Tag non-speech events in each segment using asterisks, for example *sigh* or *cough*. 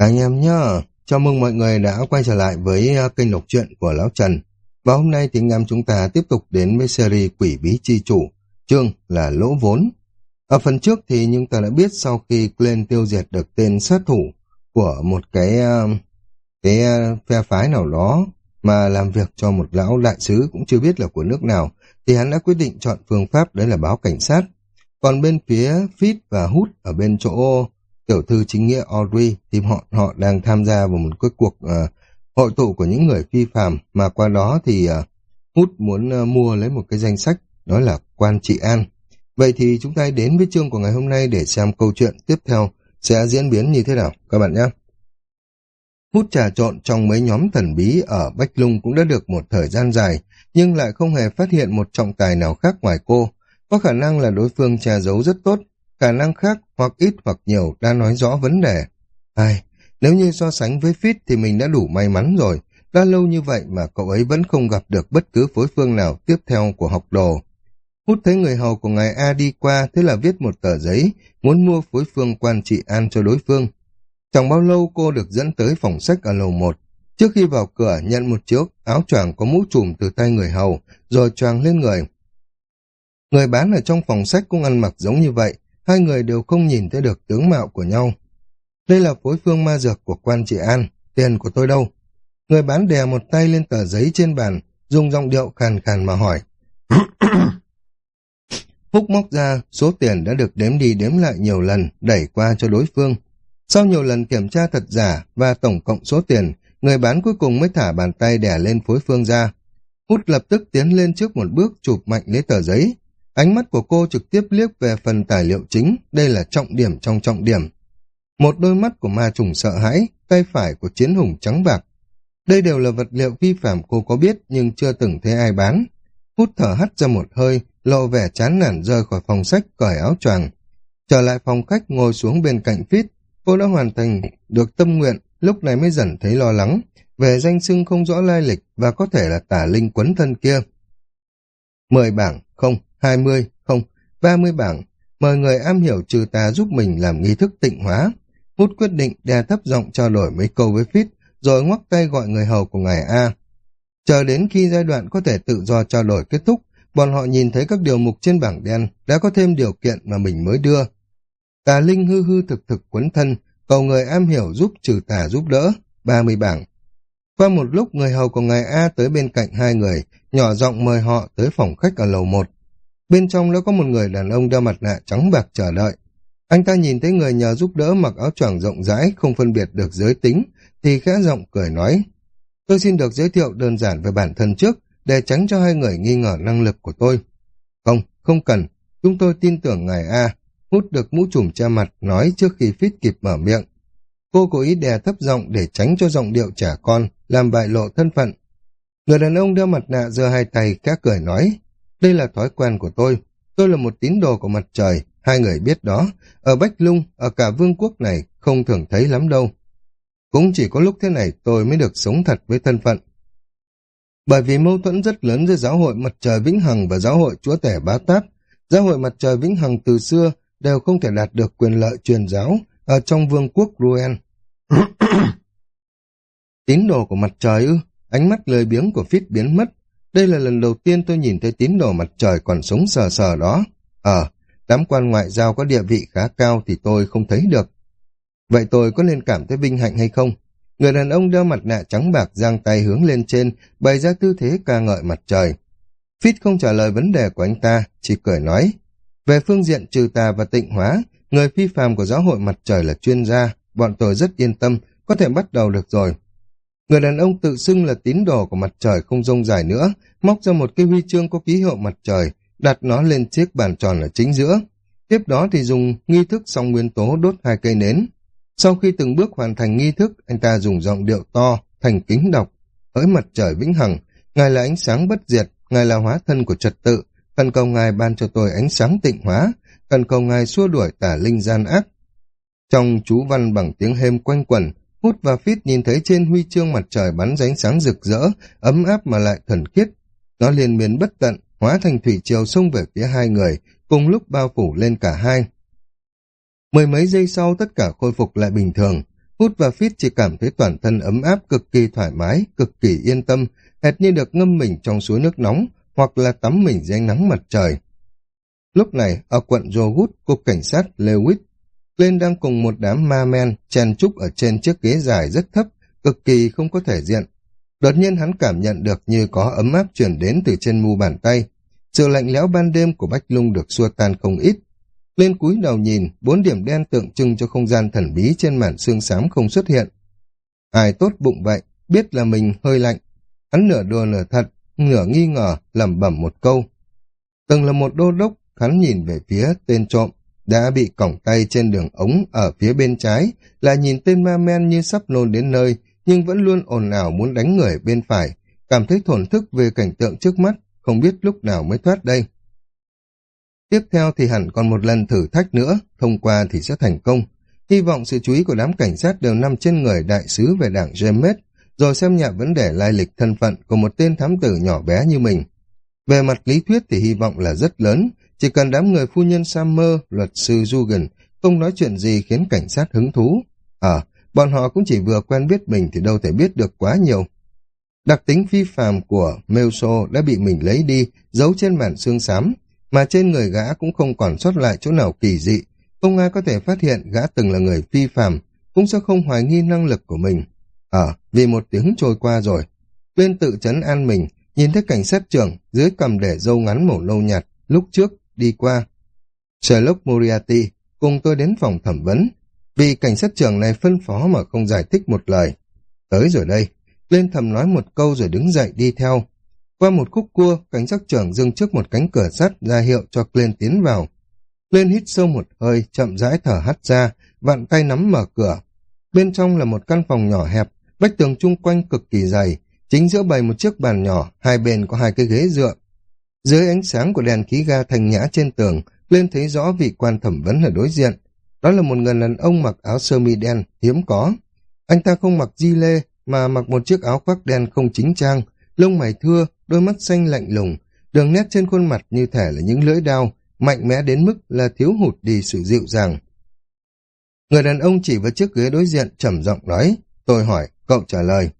Anh em nhá, chào mừng mọi người đã quay trở lại với à, kênh đọc truyện của Lão Trần. Và hôm nay thì anh em chúng ta tiếp tục đến với series Quỷ Bí Chi Chủ, chương là Lỗ Vốn. Ở phần trước thì chúng ta đã biết sau khi Glenn tiêu diệt được tên sát thủ của một cái à, cái à, phe phái nào đó mà làm việc cho một lão đại sứ cũng chưa biết là của nước nào, thì hắn đã quyết định chọn phương pháp đấy là báo cảnh sát. Còn bên phía Fit và Hút ở bên chỗ tiểu thư chính nghĩa Audrey thì họ họ đang tham gia vào một cái cuộc uh, hội tụ của những người phi phàm mà qua đó thì ờ, uh, Hút muốn uh, mua lấy một cái danh sách đó là quan trị an. Vậy thì chúng ta đến với chương của ngày hôm nay để xem câu chuyện tiếp theo sẽ diễn biến như thế nào các bạn nhé. Hút trà trộn trong mấy nhóm thần bí ở Bách Lung cũng đã được một thời gian dài, nhưng lại không hề phát hiện một trọng tài nào khác ngoài cô. Có khả năng là đối phương che giấu rất tốt, khả năng khác hoặc ít hoặc nhiều đã nói rõ vấn đề. Ai, nếu như so sánh với Fit thì mình đã đủ may mắn rồi, đã lâu như vậy mà cậu ấy vẫn không gặp được bất cứ phối phương nào tiếp theo của học đồ. Hút thấy người hầu của ngài A đi qua, thế là viết một tờ giấy, muốn mua phối phương quan trị an cho đối phương. Chẳng bao lâu cô được dẫn tới phòng sách ở lầu 1. Trước khi vào cửa nhận một chiếc áo choàng có mũ trùm từ tay người hầu, rồi choàng lên người. Người bán ở trong phòng sách cũng ăn mặc giống như vậy, hai người đều không nhìn thấy được tướng mạo của nhau. Đây là phối phương ma dược của quan trị An, tiền của tôi đâu? Người bán đè một tay lên tờ giấy trên bàn, dùng giọng điệu khàn khàn mà hỏi. *coughs* Húc móc ra, số tiền đã được đếm đi đếm lại nhiều lần, đẩy qua cho đối phương. Sau nhiều lần kiểm tra thật giả và tổng cộng số tiền, người bán cuối cùng mới thả bàn tay đè lên phối phương ra. Hút lập tức tiến lên trước một bước chụp mạnh lấy tờ giấy, Ánh mắt của cô trực tiếp liếc về phần tài liệu chính, đây là trọng điểm trong trọng điểm. Một đôi mắt của ma trùng sợ hãi, tay phải của chiến hùng trắng bạc. Đây đều là vật liệu vi phạm cô có biết nhưng chưa từng thấy ai bán. Hút thở hắt ra một hơi, lộ vẻ chán nản rơi khỏi phòng sách, cởi áo choàng. Trở lại phòng khách ngồi xuống bên cạnh Phít, cô đã hoàn thành được tâm nguyện, lúc này mới dần thấy lo lắng, về danh xưng không rõ lai lịch và có thể là tả linh quấn thân kia. Mười bảng, không, 20, không, 30 bảng, mời người am hiểu trừ tà giúp mình làm nghi thức tịnh hóa. Hút quyết định đe thấp giọng trao đổi mấy câu với Fit, rồi ngoắc tay gọi người hầu của ngài A. Chờ đến khi giai đoạn có thể tự do trao đổi kết thúc, bọn họ nhìn thấy các điều mục trên bảng đen đã có thêm điều kiện mà mình mới đưa. Tà Linh hư hư thực thực quấn thân, cầu người am hiểu giúp trừ tà giúp đỡ, 30 bảng. Qua một lúc người hầu của ngài A tới bên cạnh hai người, nhỏ giọng mời họ tới phòng khách ở lầu một. Bên trong đã có một người đàn ông đeo mặt nạ trắng bạc chờ đợi. Anh ta nhìn thấy người nhờ giúp đỡ mặc áo choàng rộng rãi, không phân biệt được giới tính, thì khẽ giọng cười nói. Tôi xin được giới thiệu đơn giản về bản thân trước, để tránh cho hai người nghi ngờ năng lực của tôi. Không, không cần, chúng tôi tin tưởng ngài A, hút được mũ trùm che mặt nói trước khi Phít kịp mở miệng. Cô cố ý đè thấp giọng để tránh cho giọng điệu trẻ con, làm bại lộ thân phận. Người đàn ông đeo mặt nạ giơ hai tay, cá cười nói, đây là thói quen của tôi. Tôi là một tín đồ của mặt trời, hai người biết đó. Ở Bách Lung, ở cả vương quốc này, không thường thấy lắm đâu. Cũng chỉ có lúc thế này tôi mới được sống thật với thân phận. Bởi vì mâu thuẫn rất lớn giữa giáo hội mặt trời Vĩnh Hằng và giáo hội chúa tể bá táp, giáo hội mặt trời Vĩnh Hằng từ xưa đều không thể đạt được quyền lợi truyền giáo ở trong vương quốc Ruen. *coughs* Tín đồ của mặt trời ư, ánh mắt lười biếng của Phít biến mất, đây là lần đầu tiên tôi nhìn thấy tín đồ mặt trời còn sống sờ sờ đó. Ờ, đám quan ngoại giao có địa vị khá cao thì tôi không thấy được. Vậy tôi có nên cảm thấy vinh hạnh hay không? Người đàn ông đeo mặt nạ trắng bạc giang tay hướng lên trên, bày ra tư thế ca ngợi mặt trời. Fit không trả lời vấn đề của anh ta, chỉ cười nói. Về phương diện trừ tà và tịnh hóa, người phi phàm của giáo hội mặt trời là chuyên gia, bọn tôi rất yên tâm, có thể bắt đầu được rồi. Người đàn ông tự xưng là tín đồ của mặt trời không rông dài nữa, móc ra một cái huy chương có ký hiệu mặt trời, đặt nó lên chiếc bàn tròn ở chính giữa. Tiếp đó thì dùng nghi thức song nguyên tố đốt hai cây nến. Sau khi từng bước hoàn thành nghi thức, anh ta dùng giọng điệu to, thành kính đọc. Hỡi mặt trời vĩnh hằng, Ngài là ánh sáng bất diệt, Ngài là hóa thân của trật tự, cần cầu Ngài ban cho tôi ánh sáng tịnh hóa, cần cầu Ngài xua đuổi tả linh gian ác. Trong chú văn bằng tiếng hêm quanh quẩn, Hút và Phít nhìn thấy trên huy chương mặt trời bắn ránh sáng rực rỡ, ấm áp mà lại thần khiết. Nó liên miên bất tận, hóa thành thủy triều xông về phía hai người, cùng lúc bao phủ lên cả hai. Mười mấy giây sau tất cả khôi phục lại bình thường. Hút và Fit chỉ cảm thấy toàn thân ấm áp cực kỳ thoải mái, cực kỳ yên tâm, hệt như được ngâm mình trong suối nước nóng hoặc là tắm mình dưới ánh nắng mặt trời. Lúc này, ở quận Jogut, cục cảnh sát Lewis, lên đang cùng một đám ma men chen trúc ở trên chiếc ghế dài rất thấp, cực kỳ không có thể diện. Đột nhiên hắn cảm nhận được như có ấm áp chuyển đến từ trên mu bàn tay. Sự lạnh lẽo ban đêm của Bách Lung được xua tan không ít. Lên cúi đầu nhìn, bốn điểm đen tượng trưng cho không gian thần bí trên màn xương xám không xuất hiện. Ai tốt bụng vậy, biết là mình hơi lạnh. Hắn nửa đùa nửa thật, nửa nghi ngờ, lẩm bẩm một câu. Từng là một đô đốc, hắn nhìn về phía tên trộm, đã bị cổng tay trên đường ống ở phía bên trái, là nhìn tên ma men như sắp nôn đến nơi, nhưng vẫn luôn ồn ào muốn đánh người bên phải, cảm thấy thổn thức về cảnh tượng trước mắt, không biết lúc nào mới thoát đây. Tiếp theo thì hẳn còn một lần thử thách nữa, thông qua thì sẽ thành công. Hy vọng sự chú ý của đám cảnh sát đều nằm trên người đại sứ về đảng James, rồi xem nhạc vấn đề lai lịch thân phận của một tên thám tử nhỏ bé như mình. Về mặt lý thuyết thì hy vọng là rất lớn, chỉ cần đám người phu nhân Summer, luật sư Dugan không nói chuyện gì khiến cảnh sát hứng thú. Ờ, à, bọn họ cũng chỉ vừa quen biết mình thì đâu thể biết được quá nhiều. Đặc tính phi phàm của Melso đã bị mình lấy đi, giấu trên màn xương xám, mà trên người gã cũng không còn sót lại chỗ nào kỳ dị. Không ai có thể phát hiện gã từng là người phi phàm, cũng sẽ không hoài nghi năng lực của mình. Ờ, à, vì một tiếng trôi qua rồi. tuyên tự chấn an mình, nhìn thấy cảnh sát trưởng dưới cầm để dâu ngắn màu lâu nhạt, lúc trước đi qua. Sherlock Moriarty cùng tôi đến phòng thẩm vấn, vì cảnh sát trưởng này phân phó mà không giải thích một lời. Tới rồi đây, lên thầm nói một câu rồi đứng dậy đi theo. Qua một khúc cua, cảnh sát trưởng dừng trước một cánh cửa sắt ra hiệu cho Glenn tiến vào. Glenn hít sâu một hơi, chậm rãi thở hắt ra, vặn tay nắm mở cửa. Bên trong là một căn phòng nhỏ hẹp, vách tường chung quanh cực kỳ dày, chính giữa bày một chiếc bàn nhỏ, hai bên có hai cái ghế dựa. Dưới ánh sáng của đèn khí ga thành nhã trên tường, lên thấy rõ vị quan thẩm vấn ở đối diện. Đó là một người đàn ông mặc áo sơ mi đen, hiếm có. Anh ta không mặc di lê, mà mặc một chiếc áo khoác đen không chính trang, lông mày thưa, đôi mắt xanh lạnh lùng, đường nét trên khuôn mặt như thể là những lưỡi đao, mạnh mẽ đến mức là thiếu hụt đi sự dịu dàng. Người đàn ông chỉ vào chiếc ghế đối diện trầm giọng nói, tôi hỏi, cậu trả lời.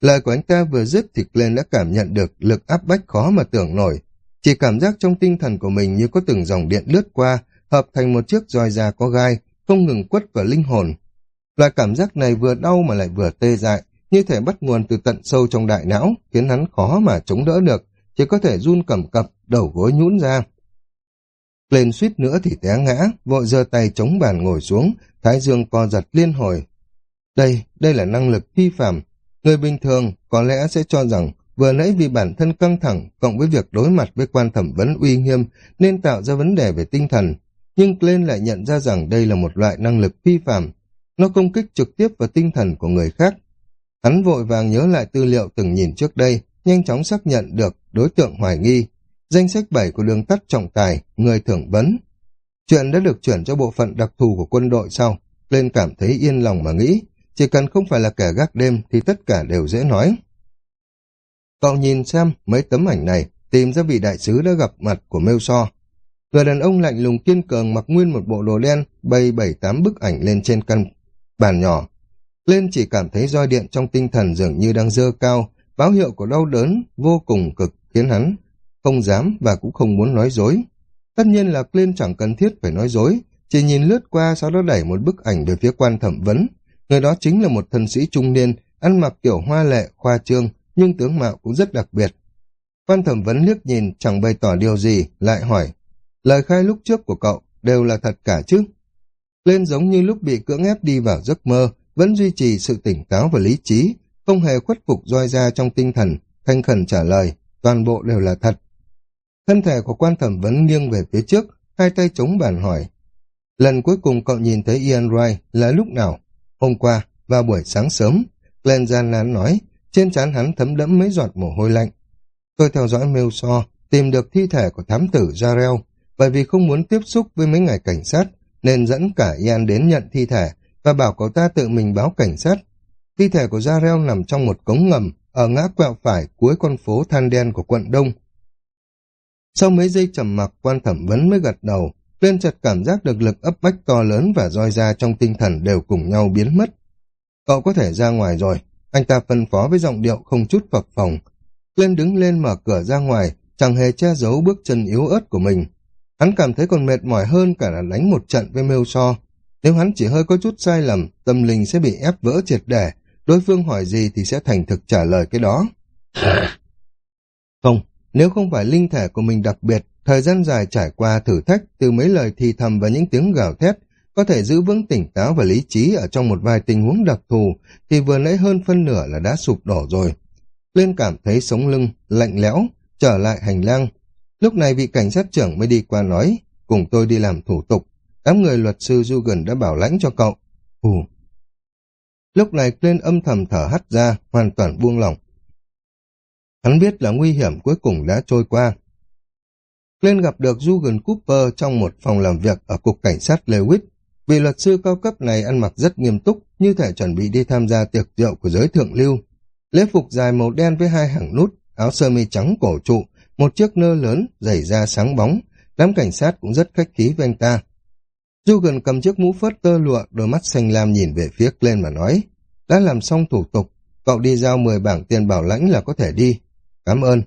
Lời của anh ta vừa dứt thì Glenn đã cảm nhận được lực áp bách khó mà tưởng nổi, chỉ cảm giác trong tinh thần của mình như có từng dòng điện lướt qua, hợp thành một chiếc roi da có gai, không ngừng quất vào linh hồn. Loại cảm giác này vừa đau mà lại vừa tê dại, như thể bắt nguồn từ tận sâu trong đại não, khiến hắn khó mà chống đỡ được, chỉ có thể run cầm cập, đầu gối nhũn ra. Lên suýt nữa thì té ngã, vội giơ tay chống bàn ngồi xuống, thái dương co giật liên hồi. Đây, đây là năng lực phi phạm. Người bình thường có lẽ sẽ cho rằng Vừa nãy vì bản thân căng thẳng, cộng với việc đối mặt với quan thẩm vấn uy nghiêm, nên tạo ra vấn đề về tinh thần. Nhưng Glenn lại nhận ra rằng đây là một loại năng lực phi phạm. Nó công kích trực tiếp vào tinh thần của người khác. Hắn vội vàng nhớ lại tư liệu từng nhìn trước đây, nhanh chóng xác nhận được đối tượng hoài nghi. Danh sách 7 của đường tắt trọng tài, người thưởng vấn. Chuyện đã được chuyển cho bộ phận đặc thù của quân đội sau. Glenn cảm thấy yên lòng mà nghĩ, chỉ cần không phải là kẻ gác đêm thì tất cả đều dễ nói. Cậu nhìn xem mấy tấm ảnh này, tìm ra vị đại sứ đã gặp mặt của Mêu So. Người đàn ông lạnh lùng kiên cường mặc nguyên một bộ đồ đen, bày bảy tám bức ảnh lên trên căn bàn nhỏ. Lên chỉ cảm thấy roi điện trong tinh thần dường như đang dơ cao, báo hiệu của đau đớn vô cùng cực khiến hắn không dám và cũng không muốn nói dối. Tất nhiên là Clint chẳng cần thiết phải nói dối, chỉ nhìn lướt qua sau đó đẩy một bức ảnh về phía quan thẩm vấn. Người đó chính là một thân sĩ trung niên, ăn mặc kiểu hoa lệ, khoa trương, nhưng tướng mạo cũng rất đặc biệt. Quan thẩm vấn liếc nhìn chẳng bày tỏ điều gì, lại hỏi, lời khai lúc trước của cậu đều là thật cả chứ? Lên giống như lúc bị cưỡng ép đi vào giấc mơ, vẫn duy trì sự tỉnh táo và lý trí, không hề khuất phục roi ra trong tinh thần, thanh khẩn trả lời, toàn bộ đều là thật. Thân thể của quan thẩm vấn nghiêng về phía trước, hai tay chống bàn hỏi. Lần cuối cùng cậu nhìn thấy Ian Wright là lúc nào? Hôm qua, vào buổi sáng sớm. Glenn gian nán nói, trên trán hắn thấm đẫm mấy giọt mồ hôi lạnh. Tôi theo dõi mêu so, tìm được thi thể của thám tử Jarrell, bởi vì không muốn tiếp xúc với mấy ngài cảnh sát, nên dẫn cả Ian đến nhận thi thể và bảo cậu ta tự mình báo cảnh sát. Thi thể của Jarrell nằm trong một cống ngầm ở ngã quẹo phải cuối con phố than đen của quận Đông. Sau mấy giây trầm mặc, quan thẩm vấn mới gật đầu, lên chợt cảm giác được lực ấp bách to lớn và roi ra trong tinh thần đều cùng nhau biến mất. cậu có thể ra ngoài rồi. Anh ta phân phó với giọng điệu không chút phập phồng. Lên đứng lên mở cửa ra ngoài, chẳng hề che giấu bước chân yếu ớt của mình. Hắn cảm thấy còn mệt mỏi hơn cả là đánh một trận với mêu so. Nếu hắn chỉ hơi có chút sai lầm, tâm linh sẽ bị ép vỡ triệt để, đối phương hỏi gì thì sẽ thành thực trả lời cái đó. Không, nếu không phải linh thể của mình đặc biệt, thời gian dài trải qua thử thách từ mấy lời thì thầm và những tiếng gào thét, có thể giữ vững tỉnh táo và lý trí ở trong một vài tình huống đặc thù, thì vừa nãy hơn phân nửa là đã sụp đổ rồi. Liên cảm thấy sống lưng, lạnh lẽo, trở lại hành lang. Lúc này vị cảnh sát trưởng mới đi qua nói, cùng tôi đi làm thủ tục. Đám người luật sư Dugan đã bảo lãnh cho cậu. Hù. Lúc này Clint âm thầm thở hắt ra, hoàn toàn buông lỏng. Hắn biết là nguy hiểm cuối cùng đã trôi qua. Clint gặp được Dugan Cooper trong một phòng làm việc ở cục cảnh sát Lewis. Vị luật sư cao cấp này ăn mặc rất nghiêm túc, như thể chuẩn bị đi tham gia tiệc rượu của giới thượng lưu. Lễ phục dài màu đen với hai hàng nút, áo sơ mi trắng cổ trụ, một chiếc nơ lớn, giày da sáng bóng. Đám cảnh sát cũng rất khách khí với anh ta. Dugan cầm chiếc mũ phớt tơ lụa, đôi mắt xanh lam nhìn về phía lên mà nói. Đã làm xong thủ tục, cậu đi giao 10 bảng tiền bảo lãnh là có thể đi. Cảm ơn.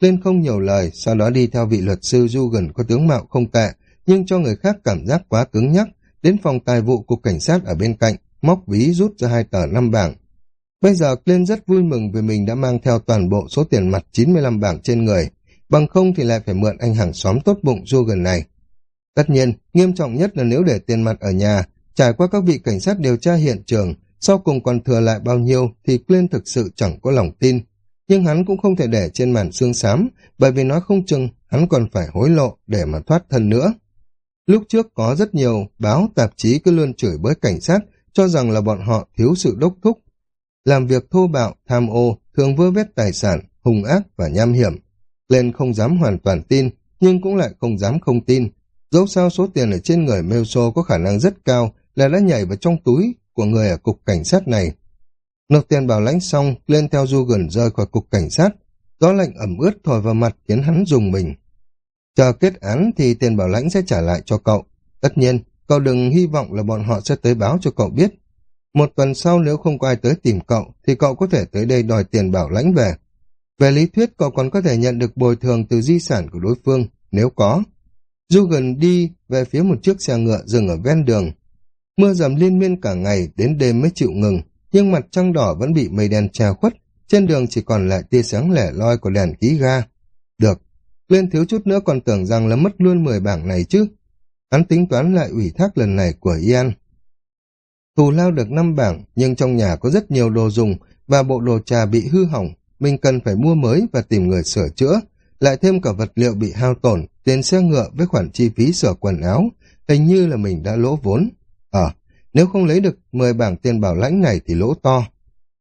Lên không nhiều lời, sau đó đi theo vị luật sư Dugan có tướng mạo không tệ, nhưng cho người khác cảm giác quá cứng nhắc, đến phòng tài vụ cục cảnh sát ở bên cạnh, móc ví rút ra hai tờ năm bảng. Bây giờ Clint rất vui mừng vì mình đã mang theo toàn bộ số tiền mặt 95 bảng trên người, bằng không thì lại phải mượn anh hàng xóm tốt bụng du gần này. Tất nhiên, nghiêm trọng nhất là nếu để tiền mặt ở nhà, trải qua các vị cảnh sát điều tra hiện trường, sau cùng còn thừa lại bao nhiêu thì Clint thực sự chẳng có lòng tin. Nhưng hắn cũng không thể để trên màn xương xám, bởi vì nói không chừng hắn còn phải hối lộ để mà thoát thân nữa. Lúc trước có rất nhiều báo tạp chí cứ luôn chửi bới cảnh sát, cho rằng là bọn họ thiếu sự đốc thúc. Làm việc thô bạo, tham ô, thường vơ vét tài sản, hung ác và nham hiểm. Lên không dám hoàn toàn tin, nhưng cũng lại không dám không tin. Dẫu sao số tiền ở trên người Melso có khả năng rất cao là đã nhảy vào trong túi của người ở cục cảnh sát này. Nộp tiền bảo lãnh xong, lên theo du gần rơi khỏi cục cảnh sát. Gió lạnh ẩm ướt thổi vào mặt khiến hắn dùng mình. Chờ kết án thì tiền bảo lãnh sẽ trả lại cho cậu. Tất nhiên, cậu đừng hy vọng là bọn họ sẽ tới báo cho cậu biết. Một tuần sau nếu không có ai tới tìm cậu, thì cậu có thể tới đây đòi tiền bảo lãnh về. Về lý thuyết, cậu còn có thể nhận được bồi thường từ di sản của đối phương, nếu có. Dugan đi về phía một chiếc xe ngựa dừng ở ven đường. Mưa dầm liên miên cả ngày, đến đêm mới chịu ngừng, nhưng mặt trăng đỏ vẫn bị mây đen che khuất, trên đường chỉ còn lại tia sáng lẻ loi của đèn khí ga. Được, lên thiếu chút nữa còn tưởng rằng là mất luôn 10 bảng này chứ. Hắn tính toán lại ủy thác lần này của Ian. Thù lao được 5 bảng, nhưng trong nhà có rất nhiều đồ dùng và bộ đồ trà bị hư hỏng, mình cần phải mua mới và tìm người sửa chữa, lại thêm cả vật liệu bị hao tổn, tiền xe ngựa với khoản chi phí sửa quần áo, hình như là mình đã lỗ vốn. Ờ, nếu không lấy được 10 bảng tiền bảo lãnh này thì lỗ to.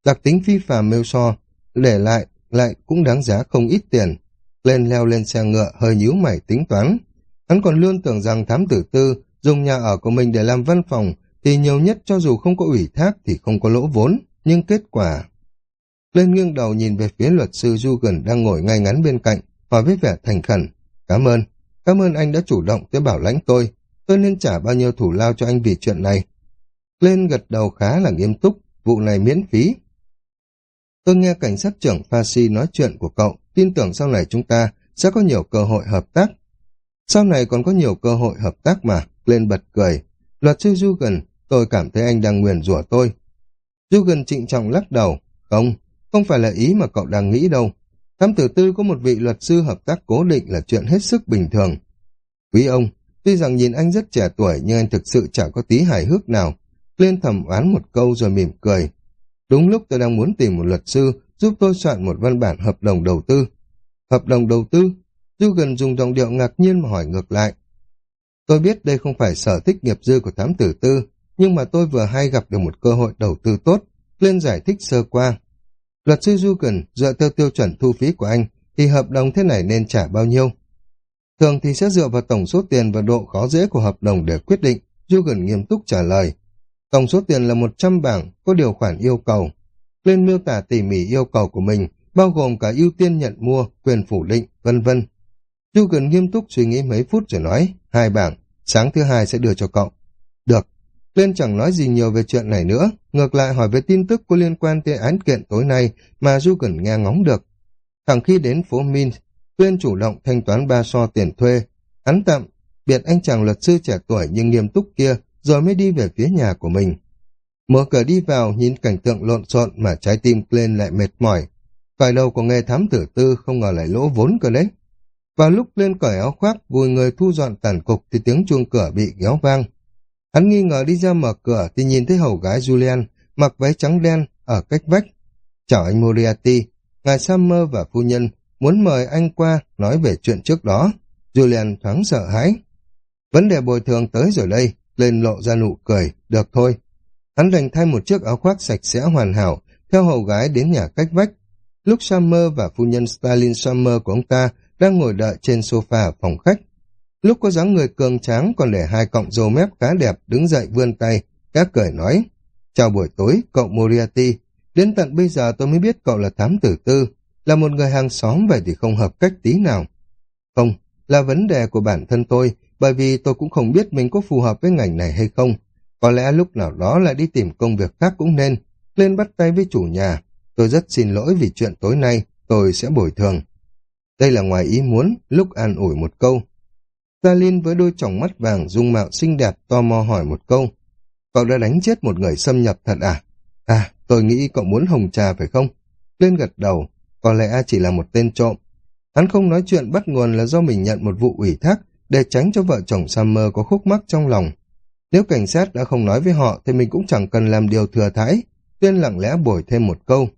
Đặc tính phi phàm mêu so, để lại lại cũng đáng giá không ít tiền. Lên leo lên xe ngựa hơi nhíu mày tính toán. Hắn còn luôn tưởng rằng thám tử tư dùng nhà ở của mình để làm văn phòng thì nhiều nhất cho dù không có ủy thác thì không có lỗ vốn, nhưng kết quả... Lên nghiêng đầu nhìn về phía luật sư Dugan đang ngồi ngay ngắn bên cạnh, hỏi với vẻ thành khẩn. Cảm ơn, cảm ơn anh đã chủ động tới bảo lãnh tôi. Tôi nên trả bao nhiêu thủ lao cho anh vì chuyện này. Lên gật đầu khá là nghiêm túc, vụ này miễn phí. Tôi nghe cảnh sát trưởng Fasi nói chuyện của cậu, tin tưởng sau này chúng ta sẽ có nhiều cơ hội hợp tác. Sau này còn có nhiều cơ hội hợp tác mà, lên bật cười. Luật sư Dugan, tôi cảm thấy anh đang nguyền rủa tôi. Dugan trịnh trọng lắc đầu, không, không phải là ý mà cậu đang nghĩ đâu. Thám tử tư có một vị luật sư hợp tác cố định là chuyện hết sức bình thường. Quý ông, tuy rằng nhìn anh rất trẻ tuổi nhưng anh thực sự chẳng có tí hài hước nào. Lên thầm oán một câu rồi mỉm cười. Đúng lúc tôi đang muốn tìm một luật sư giúp tôi soạn một văn bản hợp đồng đầu tư. Hợp đồng đầu tư? Dugan dùng giọng điệu ngạc nhiên mà hỏi ngược lại. Tôi biết đây không phải sở thích nghiệp dư của thám tử tư, nhưng mà tôi vừa hay gặp được một cơ hội đầu tư tốt, lên giải thích sơ qua. Luật sư Dugan dựa theo tiêu chuẩn thu phí của anh, thì hợp đồng thế này nên trả bao nhiêu? Thường thì sẽ dựa vào tổng số tiền và độ khó dễ của hợp đồng để quyết định, Dugan nghiêm túc trả lời. Tổng số tiền là 100 bảng, có điều khoản yêu cầu. Lên miêu tả tỉ mỉ yêu cầu của mình, bao gồm cả ưu tiên nhận mua, quyền phủ định, vân vân. Dugan nghiêm túc suy nghĩ mấy phút rồi nói, hai bảng, sáng thứ hai sẽ đưa cho cậu. Được. Lên chẳng nói gì nhiều về chuyện này nữa, ngược lại hỏi về tin tức có liên quan tới án kiện tối nay mà Du cần nghe ngóng được. Thẳng khi đến phố Min, Tuyên chủ động thanh toán ba so tiền thuê. Hắn tạm biệt anh chàng luật sư trẻ tuổi nhưng nghiêm túc kia rồi mới đi về phía nhà của mình. Mở cửa đi vào nhìn cảnh tượng lộn xộn mà trái tim lên lại mệt mỏi. Cởi đầu của nghề thám tử tư không ngờ lại lỗ vốn cơ đấy. Vào lúc lên cởi áo khoác vùi người thu dọn tàn cục thì tiếng chuông cửa bị kéo vang. Hắn nghi ngờ đi ra mở cửa thì nhìn thấy hầu gái Julian mặc váy trắng đen ở cách vách. Chào anh Moriarty, ngài Summer và phu nhân muốn mời anh qua nói về chuyện trước đó. Julian thoáng sợ hãi. Vấn đề bồi thường tới rồi đây, lên lộ ra nụ cười, được thôi. Hắn đành thay một chiếc áo khoác sạch sẽ hoàn hảo, theo hầu gái đến nhà cách vách. Lúc Summer và phu nhân Stalin Summer của ông ta đang ngồi đợi trên sofa ở phòng khách. Lúc có dáng người cường tráng còn để hai cọng râu mép khá đẹp đứng dậy vươn tay, các cười nói. Chào buổi tối, cậu Moriarty. Đến tận bây giờ tôi mới biết cậu là thám tử tư, là một người hàng xóm vậy thì không hợp cách tí nào. Không, là vấn đề của bản thân tôi, bởi vì tôi cũng không biết mình có phù hợp với ngành này hay không. Có lẽ lúc nào đó lại đi tìm công việc khác cũng nên. Lên bắt tay với chủ nhà. Tôi rất xin lỗi vì chuyện tối nay, tôi sẽ bồi thường. Đây là ngoài ý muốn, lúc an ủi một câu. Stalin với đôi tròng mắt vàng dung mạo xinh đẹp to mò hỏi một câu. Cậu đã đánh chết một người xâm nhập thật à? À, tôi nghĩ cậu muốn hồng trà phải không? Lên gật đầu, có lẽ chỉ là một tên trộm. Hắn không nói chuyện bắt nguồn là do mình nhận một vụ ủy thác để tránh cho vợ chồng Summer có khúc mắc trong lòng. Nếu cảnh sát đã không nói với họ thì mình cũng chẳng cần làm điều thừa thãi, tuyên lặng lẽ bồi thêm một câu.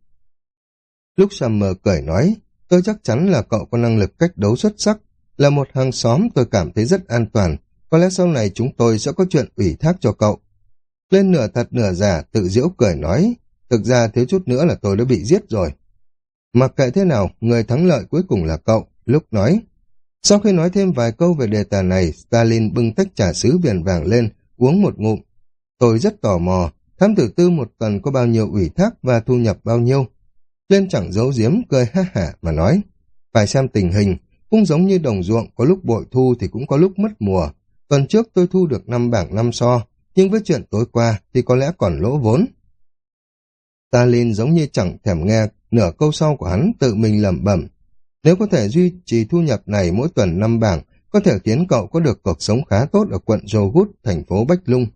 Lúc Summer cười nói, tôi chắc chắn là cậu có năng lực cách đấu xuất sắc, là một hàng xóm tôi cảm thấy rất an toàn, có lẽ sau này chúng tôi sẽ có chuyện ủy thác cho cậu. Lên nửa thật nửa giả, tự diễu cười nói, thực ra thiếu chút nữa là tôi đã bị giết rồi. Mặc kệ thế nào, người thắng lợi cuối cùng là cậu, lúc nói. Sau khi nói thêm vài câu về đề tài này, Stalin bưng tách trà sứ viền vàng lên, uống một ngụm. Tôi rất tò mò, thám tử tư một tuần có bao nhiêu ủy thác và thu nhập bao nhiêu. Lên chẳng giấu giếm, cười ha hả mà nói. Phải xem tình hình, cũng giống như đồng ruộng, có lúc bội thu thì cũng có lúc mất mùa. Tuần trước tôi thu được năm bảng năm so, nhưng với chuyện tối qua thì có lẽ còn lỗ vốn. Stalin giống như chẳng thèm nghe nửa câu sau của hắn tự mình lẩm bẩm. Nếu có thể duy trì thu nhập này mỗi tuần năm bảng, có thể khiến cậu có được cuộc sống khá tốt ở quận Jogut, thành phố Bách Lung.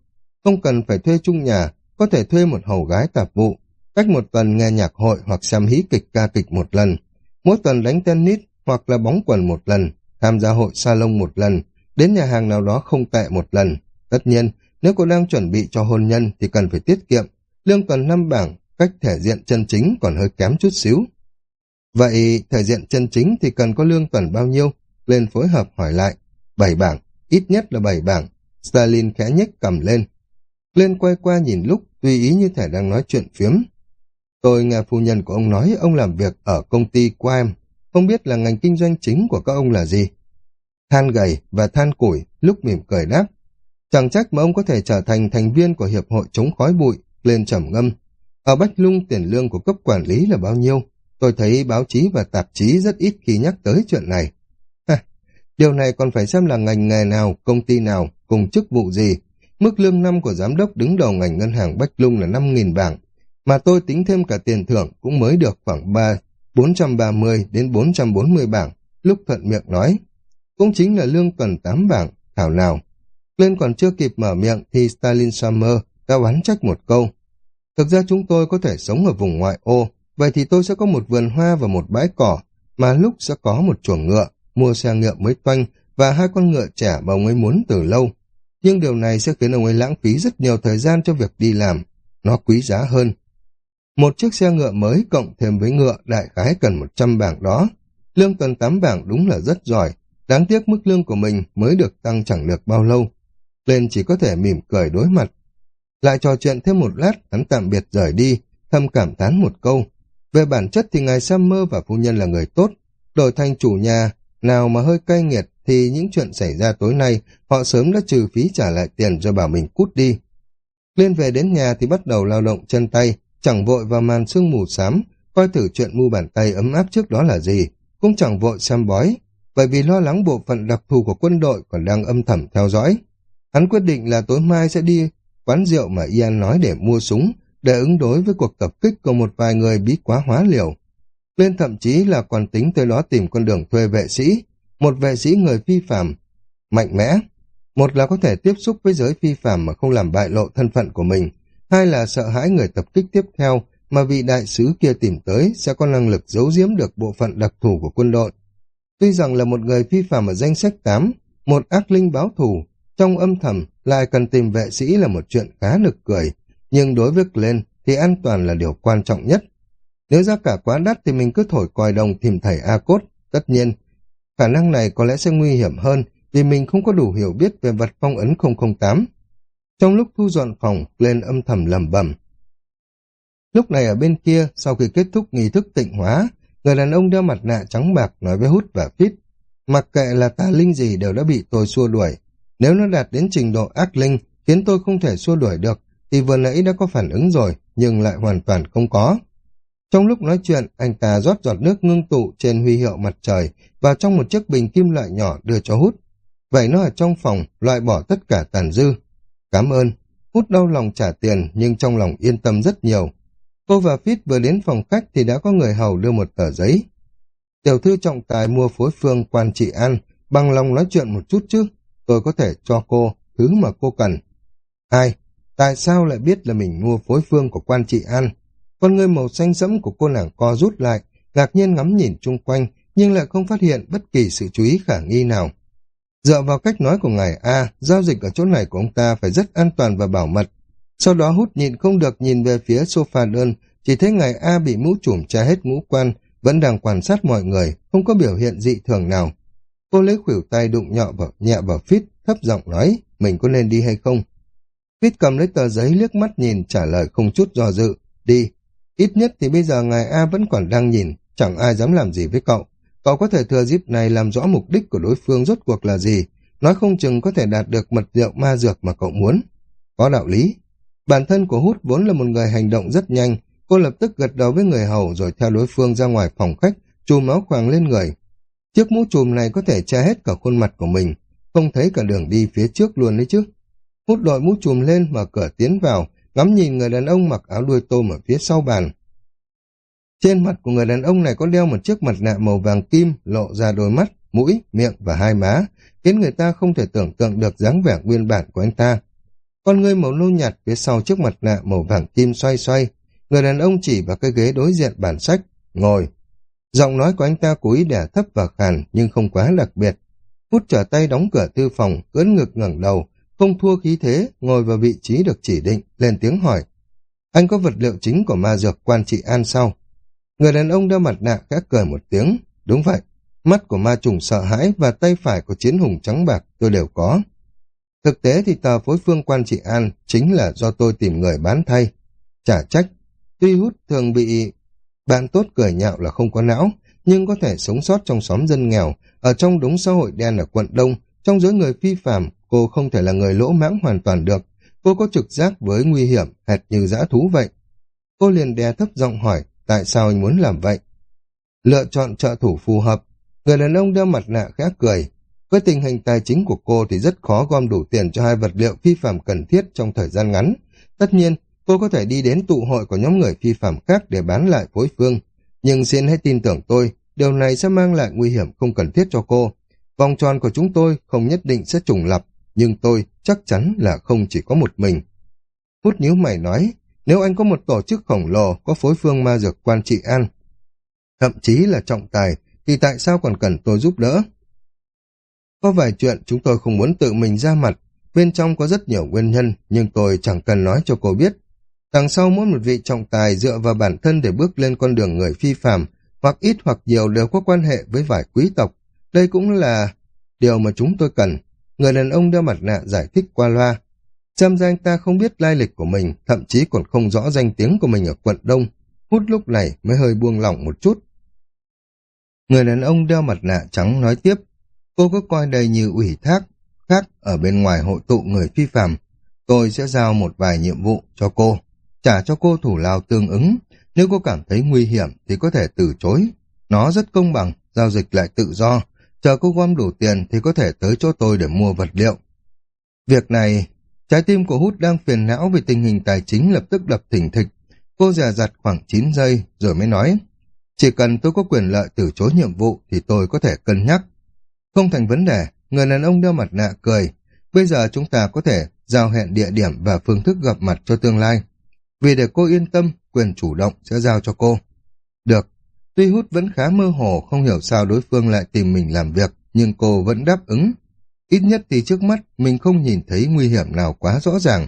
Không cần phải thuê chung nhà, có thể thuê một hầu gái tạp vụ, cách một tuần nghe nhạc hội hoặc xem hí kịch ca kịch một lần, mỗi tuần đánh tennis hoặc là bóng quần một lần, tham gia hội salon một lần, đến nhà hàng nào đó không tệ một lần. Tất nhiên, nếu cô đang chuẩn bị cho hôn nhân thì cần phải tiết kiệm, lương tuần năm bảng cách thể diện chân chính còn hơi kém chút xíu. Vậy thể diện chân chính thì cần có lương tuần bao nhiêu? Lên phối hợp hỏi lại. Bảy bảng, ít nhất là bảy bảng. Stalin khẽ nhếch cầm lên. Lên quay qua nhìn lúc, tùy ý như thể đang nói chuyện phiếm. Tôi nghe phu nhân của ông nói ông làm việc ở công ty Quam, không biết là ngành kinh doanh chính của các ông là gì. Than gầy và than củi, lúc mỉm cười đáp. Chẳng trách mà ông có thể trở thành thành viên của Hiệp hội chống khói bụi, lên trầm ngâm. Ở Bách Lung tiền lương của cấp quản lý là bao nhiêu? Tôi thấy báo chí và tạp chí rất ít khi nhắc tới chuyện này. Điều này còn phải xem là ngành nghề nào, công ty nào, cùng chức vụ gì. Mức lương năm của giám đốc đứng đầu ngành ngân hàng Bách Lung là 5.000 bảng, mà tôi tính thêm cả tiền thưởng cũng mới được khoảng 3, 430 đến 440 bảng, lúc thuận miệng nói. Cũng chính là lương tuần 8 bảng, thảo nào. Lên còn chưa kịp mở miệng thì Stalin Summer đã oán trách một câu. Thực ra chúng tôi có thể sống ở vùng ngoại ô, vậy thì tôi sẽ có một vườn hoa và một bãi cỏ, mà lúc sẽ có một chuồng ngựa, mua xe ngựa mới toanh và hai con ngựa trẻ mà ông ấy muốn từ lâu. Nhưng điều này sẽ khiến ông ấy lãng phí rất nhiều thời gian cho việc đi làm. Nó quý giá hơn. Một chiếc xe ngựa mới cộng thêm với ngựa đại khái cần 100 bảng đó. Lương tuần 8 bảng đúng là rất giỏi. Đáng tiếc mức lương của mình mới được tăng chẳng được bao lâu. Lên chỉ có thể mỉm cười đối mặt lại trò chuyện thêm một lát, hắn tạm biệt rời đi, thầm cảm thán một câu. Về bản chất thì ngài Summer và phu nhân là người tốt, đổi thành chủ nhà, nào mà hơi cay nghiệt thì những chuyện xảy ra tối nay họ sớm đã trừ phí trả lại tiền cho bảo mình cút đi. Liên về đến nhà thì bắt đầu lao động chân tay, chẳng vội vào màn sương mù xám, coi thử chuyện mu bàn tay ấm áp trước đó là gì, cũng chẳng vội xem bói, bởi vì lo lắng bộ phận đặc thù của quân đội còn đang âm thầm theo dõi. Hắn quyết định là tối mai sẽ đi quán rượu mà Ian nói để mua súng, để ứng đối với cuộc tập kích của một vài người bí quá hóa liều. Lên thậm chí là còn tính tới đó tìm con đường thuê vệ sĩ, một vệ sĩ người phi phạm, mạnh mẽ. Một là có thể tiếp xúc với giới phi phạm mà không làm bại lộ thân phận của mình, hai là sợ hãi người tập kích tiếp theo mà vị đại sứ kia tìm tới sẽ có năng lực giấu giếm được bộ phận đặc thù của quân đội. Tuy rằng là một người phi phạm ở danh sách 8, một ác linh báo thù, trong âm thầm lại cần tìm vệ sĩ là một chuyện khá nực cười, nhưng đối với Glenn thì an toàn là điều quan trọng nhất. Nếu giá cả quá đắt thì mình cứ thổi còi đồng tìm thầy A-Cốt, tất nhiên. Khả năng này có lẽ sẽ nguy hiểm hơn vì mình không có đủ hiểu biết về vật phong ấn 008. Trong lúc thu dọn phòng, lên âm thầm lầm bẩm Lúc này ở bên kia, sau khi kết thúc nghi thức tịnh hóa, người đàn ông đeo mặt nạ trắng bạc nói với Hút và Phít. Mặc kệ là tà linh gì đều đã bị tôi xua đuổi. Nếu nó đạt đến trình độ ác linh, khiến tôi không thể xua đuổi được, thì vừa nãy đã có phản ứng rồi, nhưng lại hoàn toàn không có. Trong lúc nói chuyện, anh ta rót giọt nước ngưng tụ trên huy hiệu mặt trời vào trong một chiếc bình kim loại nhỏ đưa cho hút. Vậy nó ở trong phòng, loại bỏ tất cả tàn dư. Cảm ơn. Hút đau lòng trả tiền, nhưng trong lòng yên tâm rất nhiều. Cô và Phít vừa đến phòng khách thì đã có người hầu đưa một tờ giấy. Tiểu thư trọng tài mua phối phương quan trị an, bằng lòng nói chuyện một chút chứ. Tôi có thể cho cô thứ mà cô cần. Ai? Tại sao lại biết là mình mua phối phương của quan trị an? Con người màu xanh sẫm của cô nàng co rút lại, ngạc nhiên ngắm nhìn chung quanh, nhưng lại không phát hiện bất kỳ sự chú ý khả nghi nào. Dựa vào cách nói của ngài A, giao dịch ở chỗ này của ông ta phải rất an toàn và bảo mật. Sau đó hút nhịn không được nhìn về phía sofa đơn, chỉ thấy ngài A bị mũ trùm che hết ngũ quan, vẫn đang quan sát mọi người, không có biểu hiện dị thường nào. Cô lấy khuỷu tay đụng nhọ vào, nhẹ vào Phít, thấp giọng nói, mình có nên đi hay không? Phít cầm lấy tờ giấy liếc mắt nhìn, trả lời không chút do dự, đi. Ít nhất thì bây giờ ngài A vẫn còn đang nhìn, chẳng ai dám làm gì với cậu. Cậu có thể thừa dịp này làm rõ mục đích của đối phương rốt cuộc là gì, nói không chừng có thể đạt được mật rượu ma dược mà cậu muốn. Có đạo lý. Bản thân của Hút vốn là một người hành động rất nhanh, cô lập tức gật đầu với người hầu rồi theo đối phương ra ngoài phòng khách, chùm áo khoàng lên người. Chiếc mũ chùm này có thể che hết cả khuôn mặt của mình, không thấy cả đường đi phía trước luôn đấy chứ. Hút đội mũ chùm lên mở cửa tiến vào, ngắm nhìn người đàn ông mặc áo đuôi tôm ở phía sau bàn. Trên mặt của người đàn ông này có đeo một chiếc mặt nạ màu vàng kim lộ ra đôi mắt, mũi, miệng và hai má, khiến người ta không thể tưởng tượng được dáng vẻ nguyên bản của anh ta. Con người màu nâu nhạt phía sau chiếc mặt nạ màu vàng kim xoay xoay, người đàn ông chỉ vào cái ghế đối diện bản sách, ngồi. Giọng nói của anh ta cố ý đẻ thấp và khàn nhưng không quá đặc biệt. Phút trở tay đóng cửa tư phòng, cưỡn ngực ngẩng đầu, không thua khí thế, ngồi vào vị trí được chỉ định, lên tiếng hỏi. Anh có vật liệu chính của ma dược quan trị an sau? Người đàn ông đeo mặt nạ khẽ cười một tiếng. Đúng vậy, mắt của ma trùng sợ hãi và tay phải của chiến hùng trắng bạc tôi đều có. Thực tế thì tờ phối phương quan trị an chính là do tôi tìm người bán thay. Chả trách, tuy hút thường bị bạn tốt cười nhạo là không có não, nhưng có thể sống sót trong xóm dân nghèo, ở trong đống xã hội đen ở quận Đông, trong giới người phi phạm, cô không thể là người lỗ mãng hoàn toàn được. Cô có trực giác với nguy hiểm, hệt như dã thú vậy. Cô liền đè thấp giọng hỏi, tại sao anh muốn làm vậy? Lựa chọn trợ thủ phù hợp. Người đàn ông đeo mặt nạ khẽ cười. Với tình hình tài chính của cô thì rất khó gom đủ tiền cho hai vật liệu phi phạm cần thiết trong thời gian ngắn. Tất nhiên, cô có thể đi đến tụ hội của nhóm người phi phạm khác để bán lại phối phương. Nhưng xin hãy tin tưởng tôi, điều này sẽ mang lại nguy hiểm không cần thiết cho cô. Vòng tròn của chúng tôi không nhất định sẽ trùng lập, nhưng tôi chắc chắn là không chỉ có một mình. Hút nhíu mày nói, nếu anh có một tổ chức khổng lồ có phối phương ma dược quan trị an, thậm chí là trọng tài, thì tại sao còn cần tôi giúp đỡ? Có vài chuyện chúng tôi không muốn tự mình ra mặt, bên trong có rất nhiều nguyên nhân, nhưng tôi chẳng cần nói cho cô biết. Đằng sau mỗi một vị trọng tài dựa vào bản thân để bước lên con đường người phi phàm, hoặc ít hoặc nhiều đều có quan hệ với vài quý tộc. Đây cũng là điều mà chúng tôi cần. Người đàn ông đeo mặt nạ giải thích qua loa. Xem ra anh ta không biết lai lịch của mình, thậm chí còn không rõ danh tiếng của mình ở quận Đông. Hút lúc này mới hơi buông lỏng một chút. Người đàn ông đeo mặt nạ trắng nói tiếp, cô có coi đây như ủy thác khác ở bên ngoài hội tụ người phi phạm. Tôi sẽ giao một vài nhiệm vụ cho cô, trả cho cô thủ lao tương ứng. Nếu cô cảm thấy nguy hiểm thì có thể từ chối. Nó rất công bằng, giao dịch lại tự do. Chờ cô gom đủ tiền thì có thể tới chỗ tôi để mua vật liệu. Việc này Trái tim của Hút đang phiền não vì tình hình tài chính lập tức đập thỉnh thịch. Cô già giặt khoảng 9 giây rồi mới nói, chỉ cần tôi có quyền lợi từ chối nhiệm vụ thì tôi có thể cân nhắc. Không thành vấn đề, người đàn ông đeo mặt nạ cười. Bây giờ chúng ta có thể giao hẹn địa điểm và phương thức gặp mặt cho tương lai. Vì để cô yên tâm, quyền chủ động sẽ giao cho cô. Được, tuy hút vẫn khá mơ hồ, không hiểu sao đối phương lại tìm mình làm việc, nhưng cô vẫn đáp ứng. Ít nhất thì trước mắt mình không nhìn thấy nguy hiểm nào quá rõ ràng.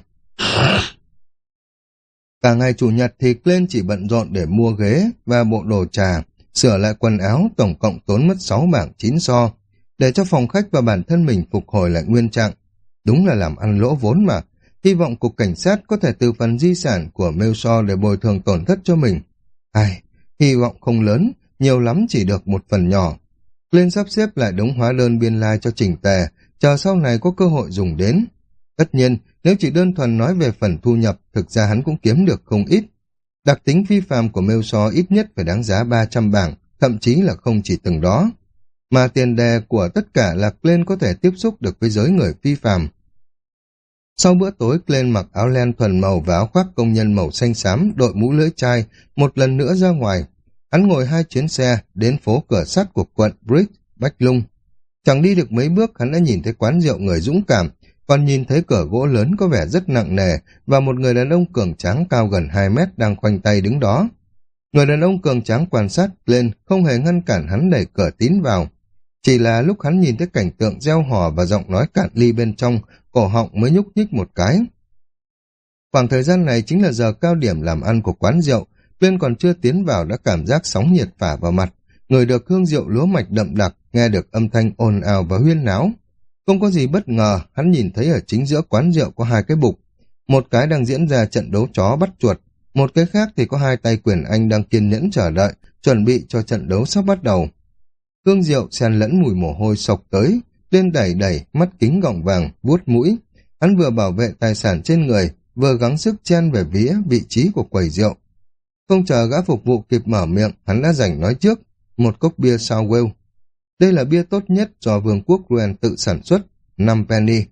Cả ngày chủ nhật thì Glenn chỉ bận rộn để mua ghế và bộ đồ trà, sửa lại quần áo tổng cộng tốn mất 6 bảng 9 so, để cho phòng khách và bản thân mình phục hồi lại nguyên trạng. Đúng là làm ăn lỗ vốn mà, hy vọng cục cảnh sát có thể từ phần di sản của Melso để bồi thường tổn thất cho mình. Ai, hy vọng không lớn, nhiều lắm chỉ được một phần nhỏ. Lên sắp xếp lại đống hóa đơn biên lai cho chỉnh tề, chờ sau này có cơ hội dùng đến. Tất nhiên, nếu chỉ đơn thuần nói về phần thu nhập, thực ra hắn cũng kiếm được không ít. Đặc tính phi phạm của Melso ít nhất phải đáng giá 300 bảng, thậm chí là không chỉ từng đó. Mà tiền đề của tất cả là Glenn có thể tiếp xúc được với giới người phi phạm. Sau bữa tối, Glenn mặc áo len thuần màu và áo khoác công nhân màu xanh xám, đội mũ lưỡi chai, một lần nữa ra ngoài. Hắn ngồi hai chuyến xe đến phố cửa sắt của quận Brick, Bách Lung. Chẳng đi được mấy bước, hắn đã nhìn thấy quán rượu người dũng cảm, còn nhìn thấy cửa gỗ lớn có vẻ rất nặng nề và một người đàn ông cường tráng cao gần 2 mét đang khoanh tay đứng đó. Người đàn ông cường tráng quan sát lên, không hề ngăn cản hắn đẩy cửa tín vào. Chỉ là lúc hắn nhìn thấy cảnh tượng gieo hò và giọng nói cạn ly bên trong, cổ họng mới nhúc nhích một cái. Khoảng thời gian này chính là giờ cao điểm làm ăn của quán rượu, tuyên còn chưa tiến vào đã cảm giác sóng nhiệt phả vào mặt, người được hương rượu lúa mạch đậm đặc, nghe được âm thanh ồn ào và huyên náo. Không có gì bất ngờ, hắn nhìn thấy ở chính giữa quán rượu có hai cái bục. Một cái đang diễn ra trận đấu chó bắt chuột, một cái khác thì có hai tay quyền anh đang kiên nhẫn chờ đợi, chuẩn bị cho trận đấu sắp bắt đầu. Hương rượu xen lẫn mùi mồ hôi sộc tới, lên đẩy đẩy, mắt kính gọng vàng, vuốt mũi. Hắn vừa bảo vệ tài sản trên người, vừa gắng sức chen về vía vị trí của quầy rượu. Không chờ gã phục vụ kịp mở miệng, hắn đã giành nói trước, một cốc bia sao Wales. Đây là bia tốt nhất do Vương quốc Ruen tự sản xuất, 5 penny.